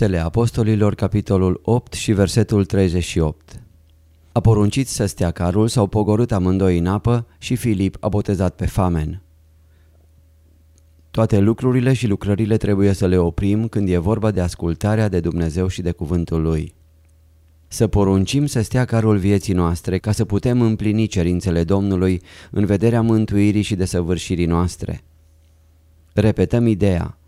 Faptele Apostolilor, capitolul 8 și versetul 38 A poruncit să stea carul, s-au pogorât amândoi în apă și Filip a botezat pe famen. Toate lucrurile și lucrările trebuie să le oprim când e vorba de ascultarea de Dumnezeu și de cuvântul Lui. Să poruncim să stea carul vieții noastre ca să putem împlini cerințele Domnului în vederea mântuirii și desăvârșirii noastre. Repetăm ideea.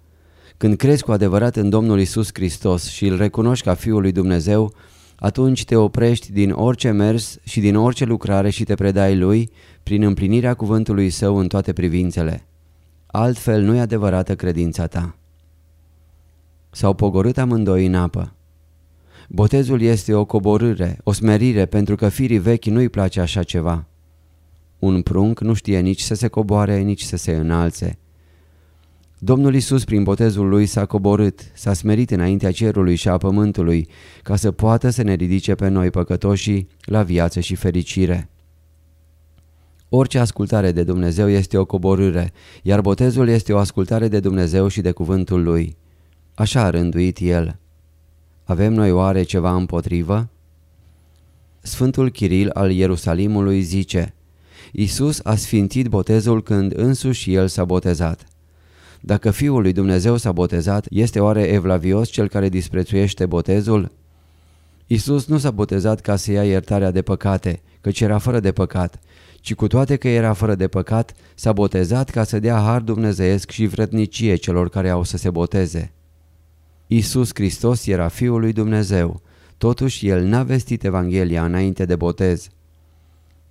Când crezi cu adevărat în Domnul Isus Hristos și îl recunoști ca Fiul lui Dumnezeu, atunci te oprești din orice mers și din orice lucrare și te predai Lui prin împlinirea cuvântului Său în toate privințele. Altfel nu e adevărată credința ta. S-au pogorât amândoi în apă. Botezul este o coborâre, o smerire, pentru că firii vechi nu-i place așa ceva. Un prunc nu știe nici să se coboare, nici să se înalțe. Domnul Isus prin botezul lui s-a coborât, s-a smerit înaintea cerului și a pământului, ca să poată să ne ridice pe noi păcătoșii la viață și fericire. Orice ascultare de Dumnezeu este o coborâre, iar botezul este o ascultare de Dumnezeu și de cuvântul Lui. Așa a rânduit El. Avem noi oare ceva împotrivă? Sfântul Chiril al Ierusalimului zice Iisus a sfințit botezul când însuși El s-a botezat. Dacă Fiul lui Dumnezeu s-a botezat, este oare evlavios cel care disprețuiește botezul? Iisus nu s-a botezat ca să ia iertarea de păcate, căci era fără de păcat, ci cu toate că era fără de păcat, s-a botezat ca să dea har dumnezeiesc și vrednicie celor care au să se boteze. Iisus Hristos era Fiul lui Dumnezeu, totuși El n-a vestit Evanghelia înainte de botez.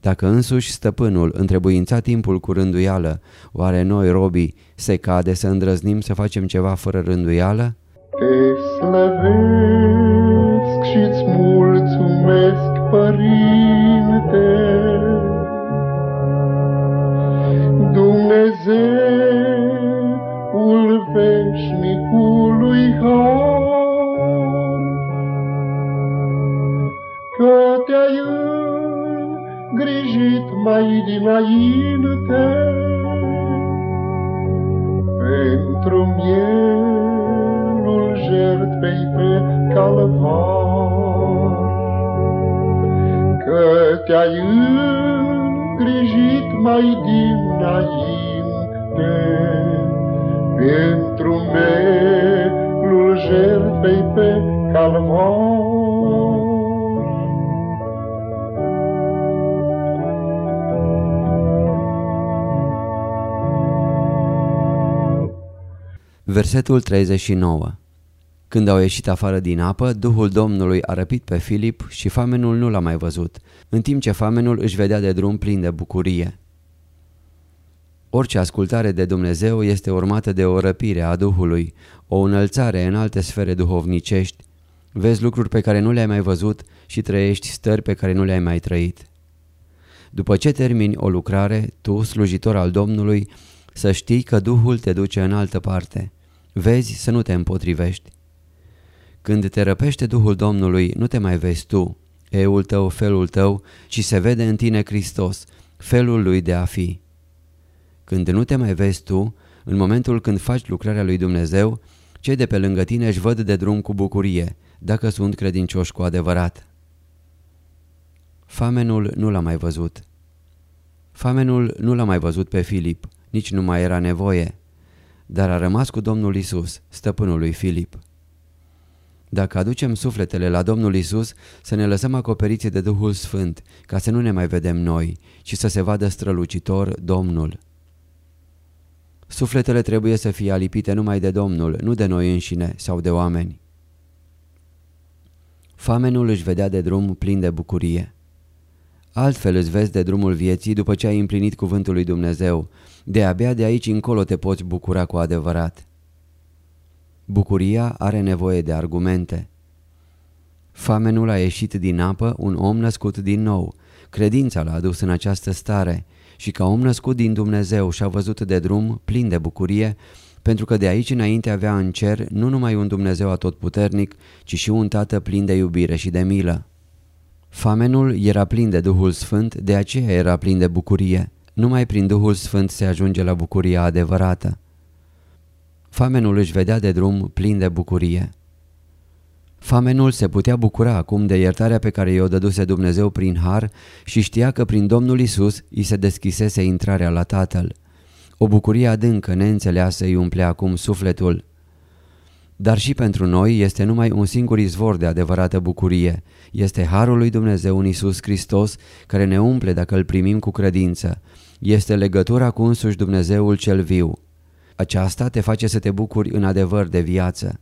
Dacă însuși stăpânul întrebuința timpul cu rânduială, oare noi, robii, se cade să îndrăznim să facem ceva fără rânduială? Te slăvesc și-ți mulțumesc, Părinte, mai dinainte pentru mielul jertfei pe calvar, că te-ai îngrijit mai dinainte pentru melul jertfei pe calvar. Versetul 39 Când au ieșit afară din apă, Duhul Domnului a răpit pe Filip și famenul nu l-a mai văzut, în timp ce famenul își vedea de drum plin de bucurie. Orice ascultare de Dumnezeu este urmată de o răpire a Duhului, o înălțare în alte sfere duhovnicești. Vezi lucruri pe care nu le-ai mai văzut și trăiești stări pe care nu le-ai mai trăit. După ce termini o lucrare, tu, slujitor al Domnului, să știi că Duhul te duce în altă parte. Vezi să nu te împotrivești. Când te răpește Duhul Domnului, nu te mai vezi tu, eul tău, felul tău, ci se vede în tine Hristos, felul lui de a fi. Când nu te mai vezi tu, în momentul când faci lucrarea lui Dumnezeu, cei de pe lângă tine își văd de drum cu bucurie, dacă sunt credincioși cu adevărat. Famenul nu l-a mai văzut. Famenul nu l-a mai văzut pe Filip, nici nu mai era nevoie, dar a rămas cu Domnul Isus, stăpânul lui Filip. Dacă aducem sufletele la Domnul Isus, să ne lăsăm acoperiți de Duhul Sfânt, ca să nu ne mai vedem noi, ci să se vadă strălucitor Domnul. Sufletele trebuie să fie alipite numai de Domnul, nu de noi înșine sau de oameni. Famenul își vedea de drum plin de bucurie. Altfel îți vezi de drumul vieții după ce ai împlinit cuvântul lui Dumnezeu. De abia de aici încolo te poți bucura cu adevărat. Bucuria are nevoie de argumente. Famenul a ieșit din apă, un om născut din nou. Credința l-a adus în această stare și ca om născut din Dumnezeu și-a văzut de drum plin de bucurie, pentru că de aici înainte avea în cer nu numai un Dumnezeu atotputernic, ci și un Tată plin de iubire și de milă. Famenul era plin de Duhul Sfânt, de aceea era plin de bucurie. Numai prin Duhul Sfânt se ajunge la bucuria adevărată. Famenul își vedea de drum plin de bucurie. Famenul se putea bucura acum de iertarea pe care i-o dăduse Dumnezeu prin har și știa că prin Domnul Isus îi se deschisese intrarea la Tatăl. O bucurie adâncă, neînțeleasă, îi umplea acum sufletul. Dar și pentru noi este numai un singur izvor de adevărată bucurie. Este Harul lui Dumnezeu în Isus Hristos care ne umple dacă îl primim cu credință. Este legătura cu însuși Dumnezeul cel viu. Aceasta te face să te bucuri în adevăr de viață.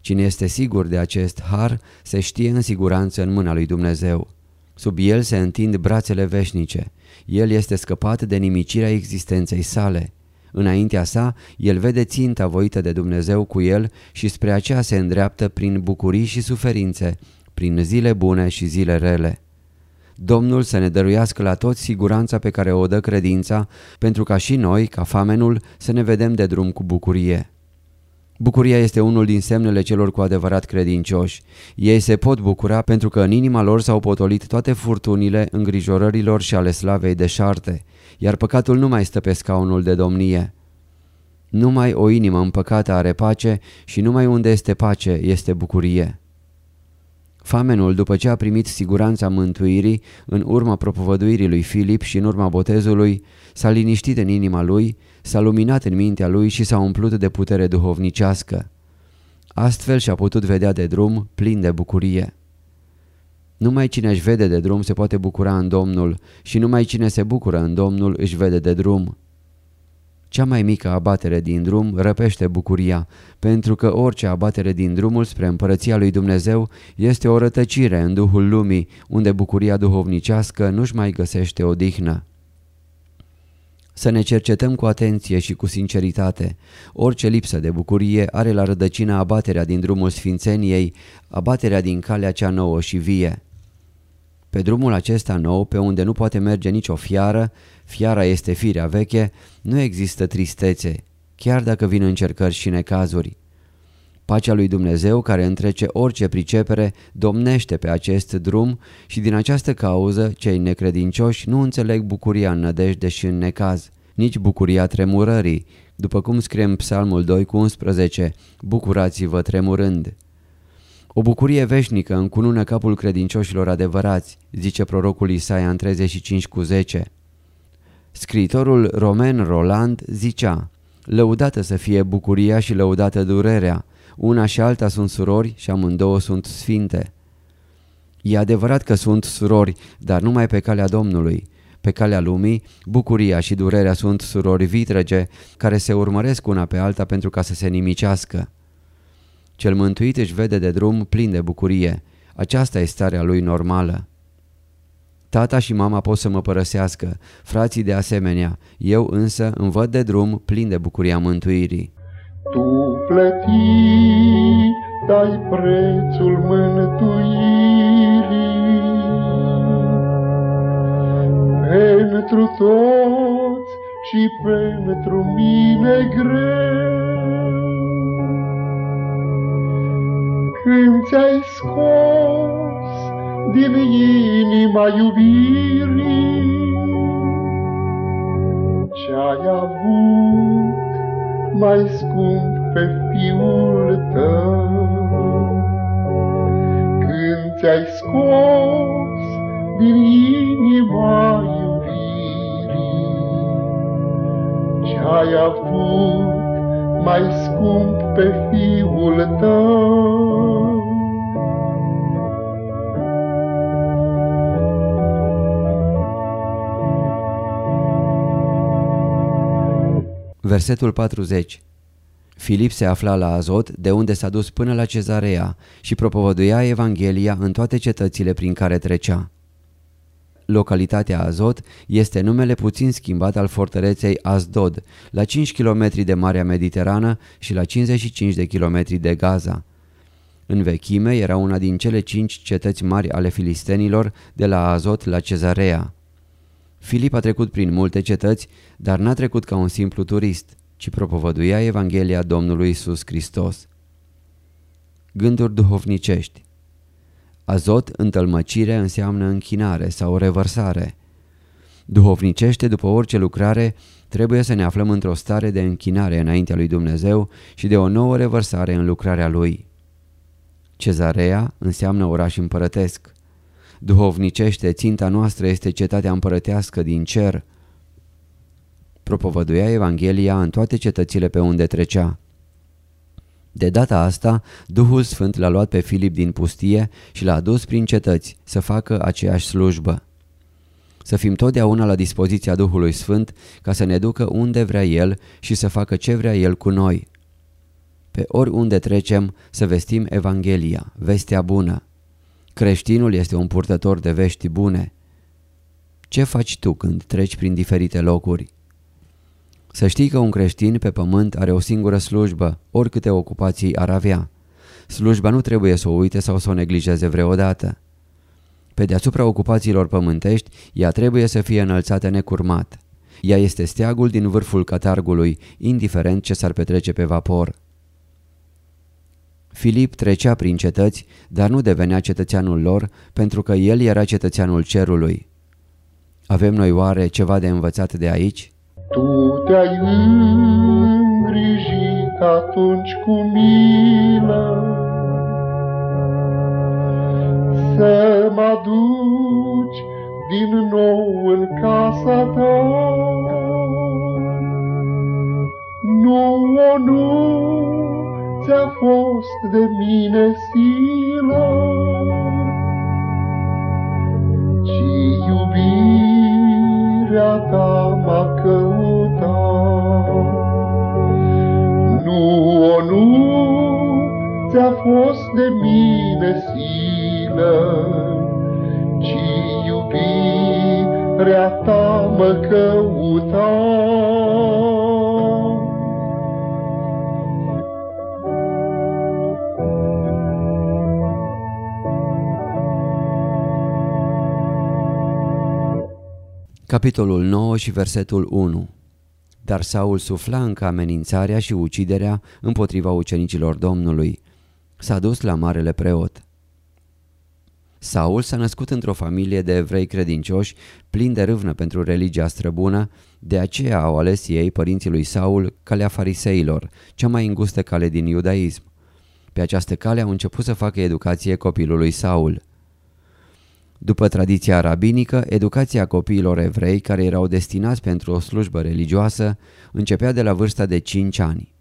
Cine este sigur de acest har se știe în siguranță în mâna lui Dumnezeu. Sub el se întind brațele veșnice. El este scăpat de nimicirea existenței sale. Înaintea sa, el vede ținta voită de Dumnezeu cu el și spre aceea se îndreaptă prin bucurii și suferințe, prin zile bune și zile rele. Domnul să ne dăruiască la toți siguranța pe care o dă credința, pentru ca și noi, ca famenul, să ne vedem de drum cu bucurie. Bucuria este unul din semnele celor cu adevărat credincioși. Ei se pot bucura pentru că în inima lor s-au potolit toate furtunile îngrijorărilor și ale slavei deșarte, iar păcatul nu mai stă pe scaunul de domnie. Numai o inimă împăcată are pace și numai unde este pace este bucurie. Famenul, după ce a primit siguranța mântuirii, în urma propovăduirii lui Filip și în urma botezului, s-a liniștit în inima lui, s-a luminat în mintea lui și s-a umplut de putere duhovnicească. Astfel și-a putut vedea de drum plin de bucurie. Numai cine își vede de drum se poate bucura în Domnul și numai cine se bucură în Domnul își vede de drum. Cea mai mică abatere din drum răpește bucuria, pentru că orice abatere din drumul spre împărăția lui Dumnezeu este o rătăcire în duhul lumii, unde bucuria duhovnicească nu-și mai găsește odihnă. Să ne cercetăm cu atenție și cu sinceritate. Orice lipsă de bucurie are la rădăcină abaterea din drumul sfințeniei, abaterea din calea cea nouă și vie. Pe drumul acesta nou, pe unde nu poate merge nicio fiară, fiara este firea veche, nu există tristețe, chiar dacă vin încercări și necazuri. Pacea lui Dumnezeu, care întrece orice pricepere, domnește pe acest drum și din această cauză cei necredincioși nu înțeleg bucuria în nădejde și în necaz, nici bucuria tremurării, după cum scrie în Psalmul 2 cu 11, bucurați-vă tremurând. O bucurie veșnică încunună capul credincioșilor adevărați, zice prorocul Isaia în 35 cu 10. Scriitorul Roman Roland zicea, Lăudată să fie bucuria și lăudată durerea, una și alta sunt surori și amândouă sunt sfinte. E adevărat că sunt surori, dar numai pe calea Domnului. Pe calea lumii, bucuria și durerea sunt surori vitrege care se urmăresc una pe alta pentru ca să se nimicească. Cel mântuit își vede de drum plin de bucurie. Aceasta e starea lui normală. Tata și mama pot să mă părăsească, frații de asemenea, eu însă îmi văd de drum plin de bucuria mântuirii. Tu plăti, dai prețul mântuirii pentru toți și pentru mine greu. Când ți-ai scos din inima iubirii. Ce-ai avut mai scump pe fiul tău. Când ți-ai scos din inima iubirii? Ce-ai avut mai scump pe fiul tău, Versetul 40 Filip se afla la Azot, de unde s-a dus până la Cezarea și propovăduia Evanghelia în toate cetățile prin care trecea. Localitatea Azot este numele puțin schimbat al fortăreței Azdod, la 5 km de Marea Mediterană și la 55 de km de Gaza. În vechime era una din cele cinci cetăți mari ale filistenilor de la Azot la Cezarea. Filip a trecut prin multe cetăți, dar n-a trecut ca un simplu turist, ci propovăduia Evanghelia Domnului Isus Hristos. Gânduri duhovnicești Azot, întâlmăcire, înseamnă închinare sau revărsare. Duhovnicește, după orice lucrare, trebuie să ne aflăm într-o stare de închinare înaintea lui Dumnezeu și de o nouă revărsare în lucrarea Lui. Cezarea înseamnă oraș împărătesc. Duhovnicește, ținta noastră este cetatea împărătească din cer. Propovăduia Evanghelia în toate cetățile pe unde trecea. De data asta, Duhul Sfânt l-a luat pe Filip din pustie și l-a adus prin cetăți să facă aceeași slujbă. Să fim totdeauna la dispoziția Duhului Sfânt ca să ne ducă unde vrea El și să facă ce vrea El cu noi. Pe oriunde trecem să vestim Evanghelia, vestea bună. Creștinul este un purtător de vești bune. Ce faci tu când treci prin diferite locuri? Să știi că un creștin pe pământ are o singură slujbă, oricâte ocupații ar avea. Slujba nu trebuie să o uite sau să o neglijeze vreodată. Pe deasupra ocupațiilor pământești, ea trebuie să fie înălțată necurmat. Ea este steagul din vârful catargului, indiferent ce s-ar petrece pe vapor. Filip trecea prin cetăți, dar nu devenea cetățeanul lor, pentru că el era cetățeanul cerului. Avem noi oare ceva de învățat de aici? Tu te-ai îngrijit atunci cu milă Să mă duci din nou în casa ta Nu, nu ți-a fost de mine silă. Ci iubirea ta m-a căutat. Nu, o nu ți-a fost de mine silă. Ci iubirea ta mă căutat Capitolul 9 și versetul 1 Dar Saul sufla încă amenințarea și uciderea împotriva ucenicilor Domnului. S-a dus la marele preot. Saul s-a născut într-o familie de evrei credincioși, plini de râvnă pentru religia străbună, de aceea au ales ei, părinții lui Saul, calea fariseilor, cea mai îngustă cale din iudaism. Pe această cale au început să facă educație copilului Saul. După tradiția rabinică, educația copiilor evrei care erau destinați pentru o slujbă religioasă începea de la vârsta de 5 ani.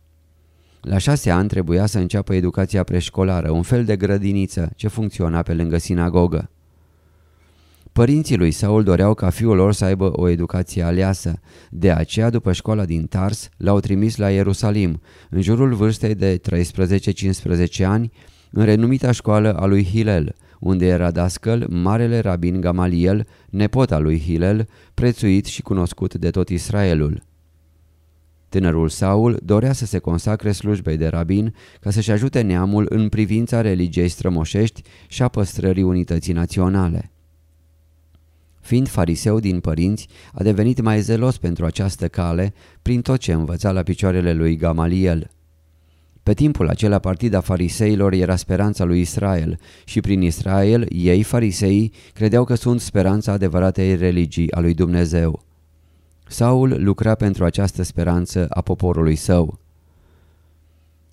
La șase ani trebuia să înceapă educația preșcolară, un fel de grădiniță ce funcționa pe lângă sinagogă. Părinții lui Saul doreau ca fiul lor să aibă o educație aleasă, de aceea după școala din Tars l-au trimis la Ierusalim, în jurul vârstei de 13-15 ani, în renumita școală a lui Hilel, unde era dascăl marele rabin Gamaliel, nepot al lui Hilel, prețuit și cunoscut de tot Israelul. Tânărul Saul dorea să se consacre slujbei de rabin ca să-și ajute neamul în privința religiei strămoșești și a păstrării unității naționale. Fiind fariseu din părinți, a devenit mai zelos pentru această cale prin tot ce învăța la picioarele lui Gamaliel. Pe timpul acela partida fariseilor era speranța lui Israel și prin Israel ei, fariseii, credeau că sunt speranța adevăratei religii a lui Dumnezeu. Saul lucra pentru această speranță a poporului său.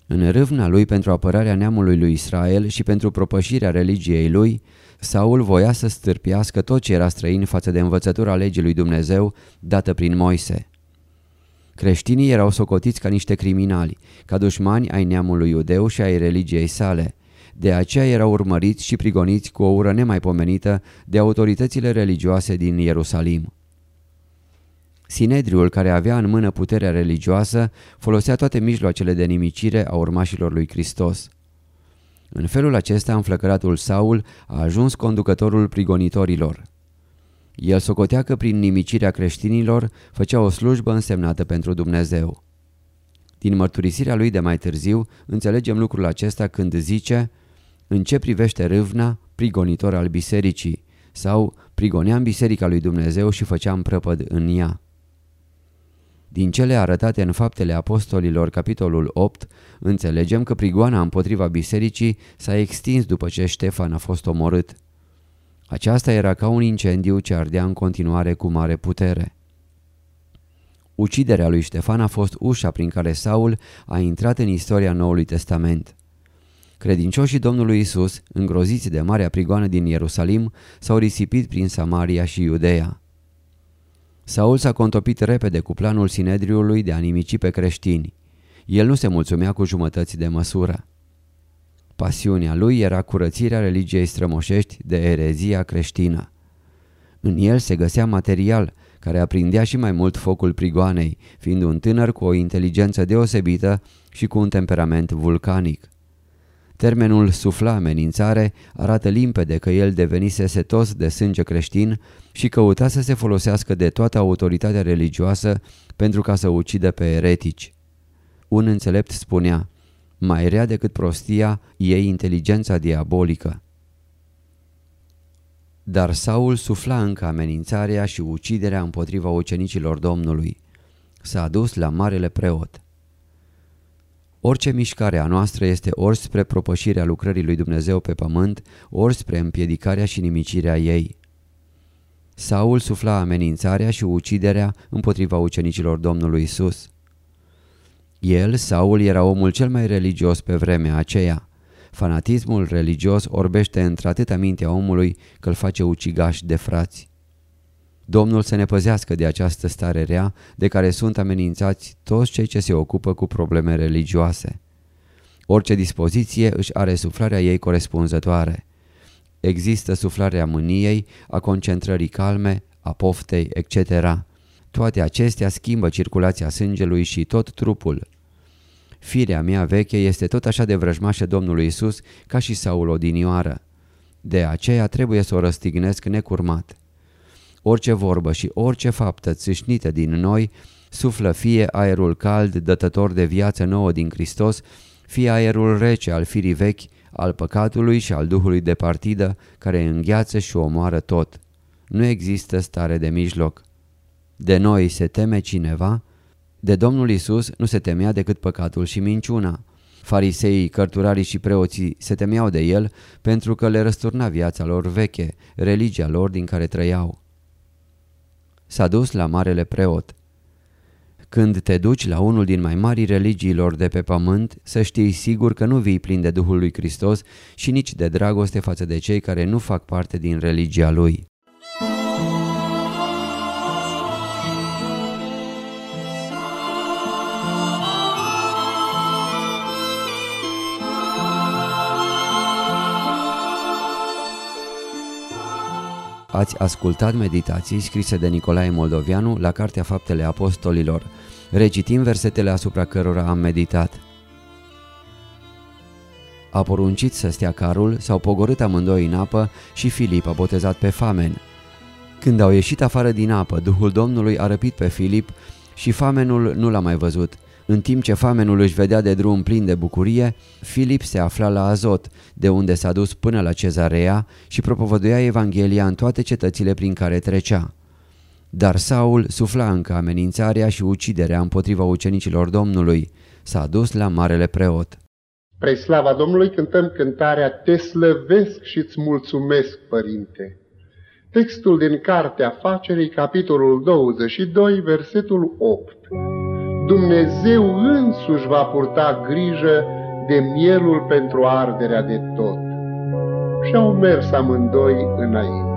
În râvna lui pentru apărarea neamului lui Israel și pentru propășirea religiei lui, Saul voia să stârpiască tot ce era străin față de învățătura legii lui Dumnezeu dată prin Moise. Creștinii erau socotiți ca niște criminali, ca dușmani ai neamului iudeu și ai religiei sale. De aceea erau urmăriți și prigoniți cu o ură nemaipomenită de autoritățile religioase din Ierusalim. Sinedriul, care avea în mână puterea religioasă, folosea toate mijloacele de nimicire a urmașilor lui Hristos. În felul acesta, înflăcăratul Saul a ajuns conducătorul prigonitorilor. El socotea că prin nimicirea creștinilor făcea o slujbă însemnată pentru Dumnezeu. Din mărturisirea lui de mai târziu, înțelegem lucrul acesta când zice În ce privește râvna, prigonitor al bisericii, sau prigoneam biserica lui Dumnezeu și făceam prăpăd în ea. Din cele arătate în faptele apostolilor, capitolul 8, înțelegem că prigoana împotriva bisericii s-a extins după ce Ștefan a fost omorât. Aceasta era ca un incendiu ce ardea în continuare cu mare putere. Uciderea lui Ștefan a fost ușa prin care Saul a intrat în istoria Noului Testament. Credincioșii Domnului Isus, îngroziți de marea prigoană din Ierusalim, s-au risipit prin Samaria și Iudeea. Saul s-a contopit repede cu planul Sinedriului de a nimici pe creștini. El nu se mulțumea cu jumătăți de măsură. Pasiunea lui era curățirea religiei strămoșești de erezia creștină. În el se găsea material care aprindea și mai mult focul prigoanei, fiind un tânăr cu o inteligență deosebită și cu un temperament vulcanic. Termenul sufla amenințare arată limpede că el devenise setos de sânge creștin și căuta să se folosească de toată autoritatea religioasă pentru ca să ucidă pe eretici. Un înțelept spunea, mai rea decât prostia e inteligența diabolică. Dar Saul sufla încă amenințarea și uciderea împotriva ucenicilor Domnului. S-a dus la marele preot. Orice mișcare a noastră este ori spre propășirea lucrării lui Dumnezeu pe pământ, ori spre împiedicarea și nimicirea ei. Saul sufla amenințarea și uciderea împotriva ucenicilor Domnului Isus. El, Saul, era omul cel mai religios pe vremea aceea. Fanatismul religios orbește într-atâta mintea omului că îl face ucigaș de frați. Domnul să ne păzească de această stare rea de care sunt amenințați toți cei ce se ocupă cu probleme religioase. Orice dispoziție își are suflarea ei corespunzătoare. Există suflarea mâniei, a concentrării calme, a poftei, etc. Toate acestea schimbă circulația sângelui și tot trupul. Firea mea veche este tot așa de vrăjmașă Domnului Isus ca și Saul odinioară. De aceea trebuie să o răstignesc necurmat. Orice vorbă și orice faptă țâșnită din noi suflă fie aerul cald dătător de viață nouă din Hristos, fie aerul rece al firii vechi, al păcatului și al duhului de partidă care îngheață și omoară tot. Nu există stare de mijloc. De noi se teme cineva? De Domnul Isus nu se temea decât păcatul și minciuna. Fariseii, cărturarii și preoții se temeau de el pentru că le răsturna viața lor veche, religia lor din care trăiau s-a dus la marele preot. Când te duci la unul din mai mari religiilor de pe pământ, să știi sigur că nu vii plin de Duhul lui Hristos și nici de dragoste față de cei care nu fac parte din religia lui. Ați ascultat meditații scrise de Nicolae Moldovianu la Cartea Faptele Apostolilor. Recitim versetele asupra cărora am meditat. A poruncit să stea carul, s-au pogorât amândoi în apă și Filip a botezat pe famen. Când au ieșit afară din apă, Duhul Domnului a răpit pe Filip și famenul nu l-a mai văzut. În timp ce famenul își vedea de drum plin de bucurie, Filip se afla la Azot, de unde s-a dus până la Cezarea și propovăduia Evanghelia în toate cetățile prin care trecea. Dar Saul sufla încă amenințarea și uciderea împotriva ucenicilor Domnului. S-a dus la marele preot. Pre slava Domnului cântăm cântarea Te slăvesc și îți mulțumesc, Părinte. Textul din Cartea Facerii, capitolul 22, versetul 8. Dumnezeu însuși va purta grijă de mielul pentru arderea de tot. Și au mers amândoi înainte.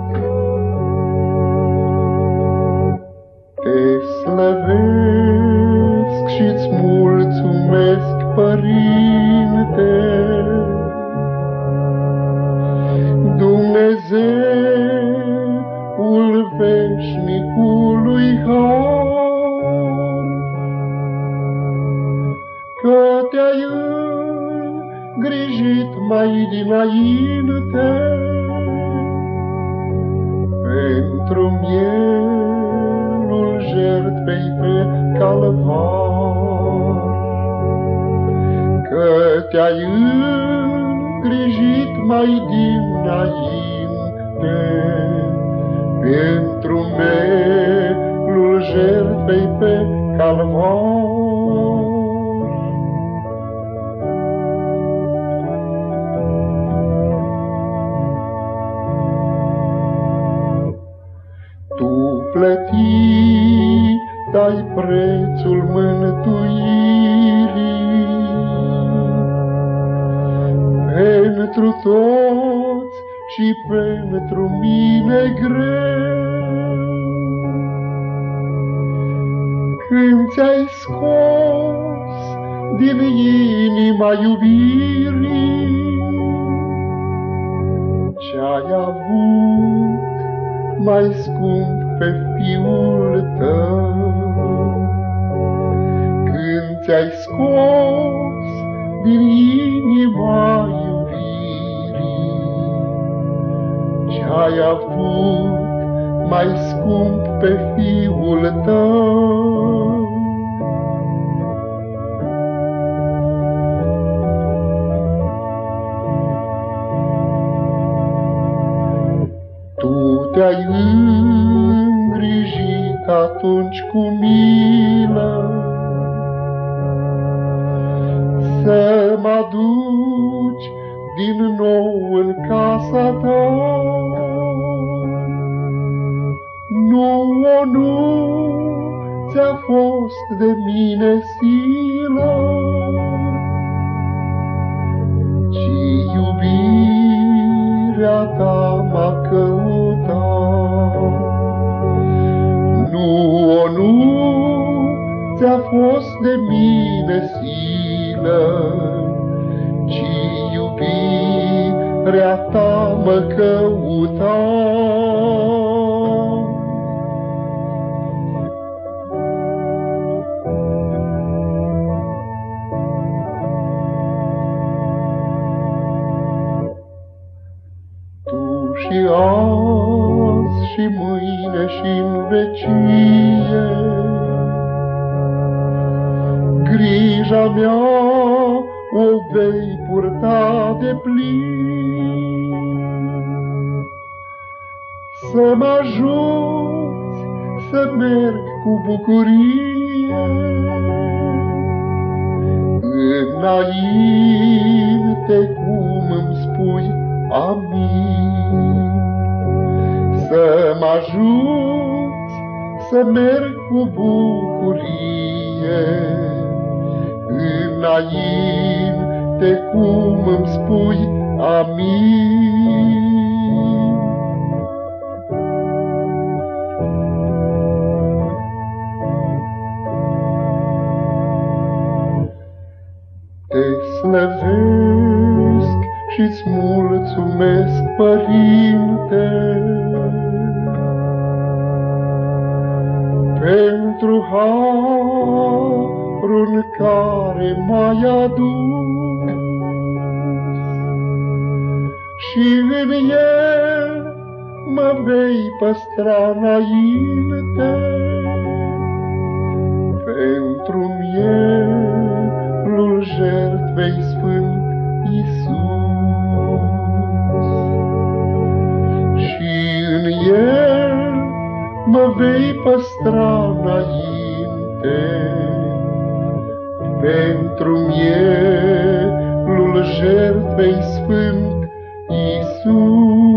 Te slăvesc plăti, dai prețul mântuirii. Pentru toți și pentru mine greu. Când ți-ai scos din inima iubirii, ce-ai avut mai scump pe fiul tău. Când ți-ai scos din inima iubirii, ce-ai avut mai scump pe fiul tău. Atunci ți-a fost de mine silă, ci iubirea ta mă căuta. Să merg cu bucurie înainte cum îmi spui amin. Să mă ajuți să merg cu bucurie înainte cum îmi spui amin. Pentru harul care m-ai adus și în el mă vei păstra înainte pentru mielul jertfei sfânt Iisus. Și în el mă vei păstra înainte pentru mielul jertfei sfânt Iisus.